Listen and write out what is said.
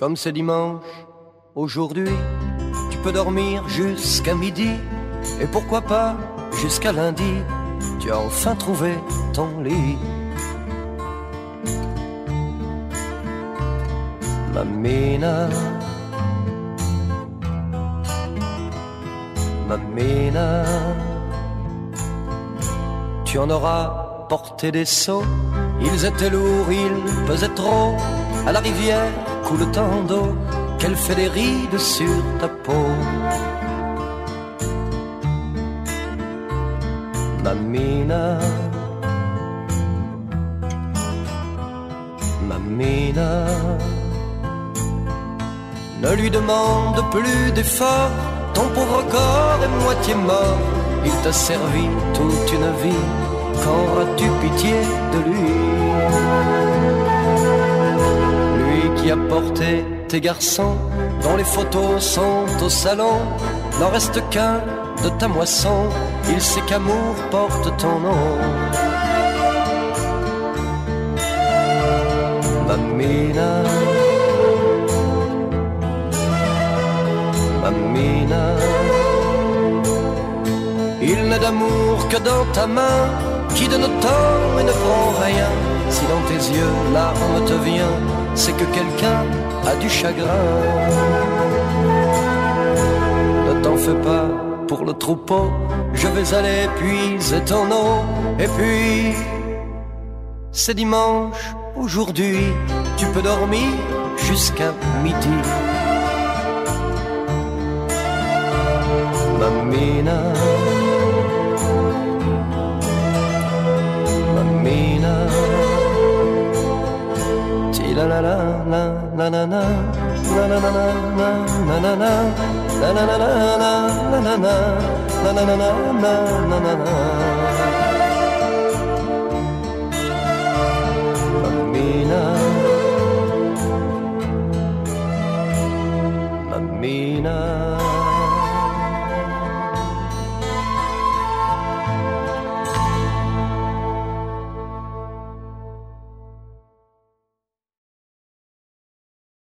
Comme c'est dimanche, aujourd'hui, tu peux dormir jusqu'à midi. Et pourquoi pas jusqu'à lundi, tu as enfin trouvé ton lit. Mamina, Mamina, tu en auras porté des seaux. Ils étaient lourds, ils pesaient trop. À la rivière coule tant d'eau qu'elle fait des rides sur ta peau. Mamina, Mamina, ne lui demande plus d'efforts, ton pauvre corps est moitié mort, il t'a servi toute une vie, qu'auras-tu pitié de lui Lui? Tes garçons, dont les photos sont au salon, n'en reste qu'un de ta moisson, il sait qu'amour porte ton nom. Mamina, Mamina, il n'a d'amour que dans ta main, qui donne temps et ne prend rien. Si dans tes yeux l'arme te vient, c'est que quelqu'un a du chagrin. Ne t'en fais pas pour le troupeau, je vais aller puiser ton eau. Et puis, c'est dimanche, aujourd'hui, tu peux dormir jusqu'à midi. Mamina, Mamina, Mamina.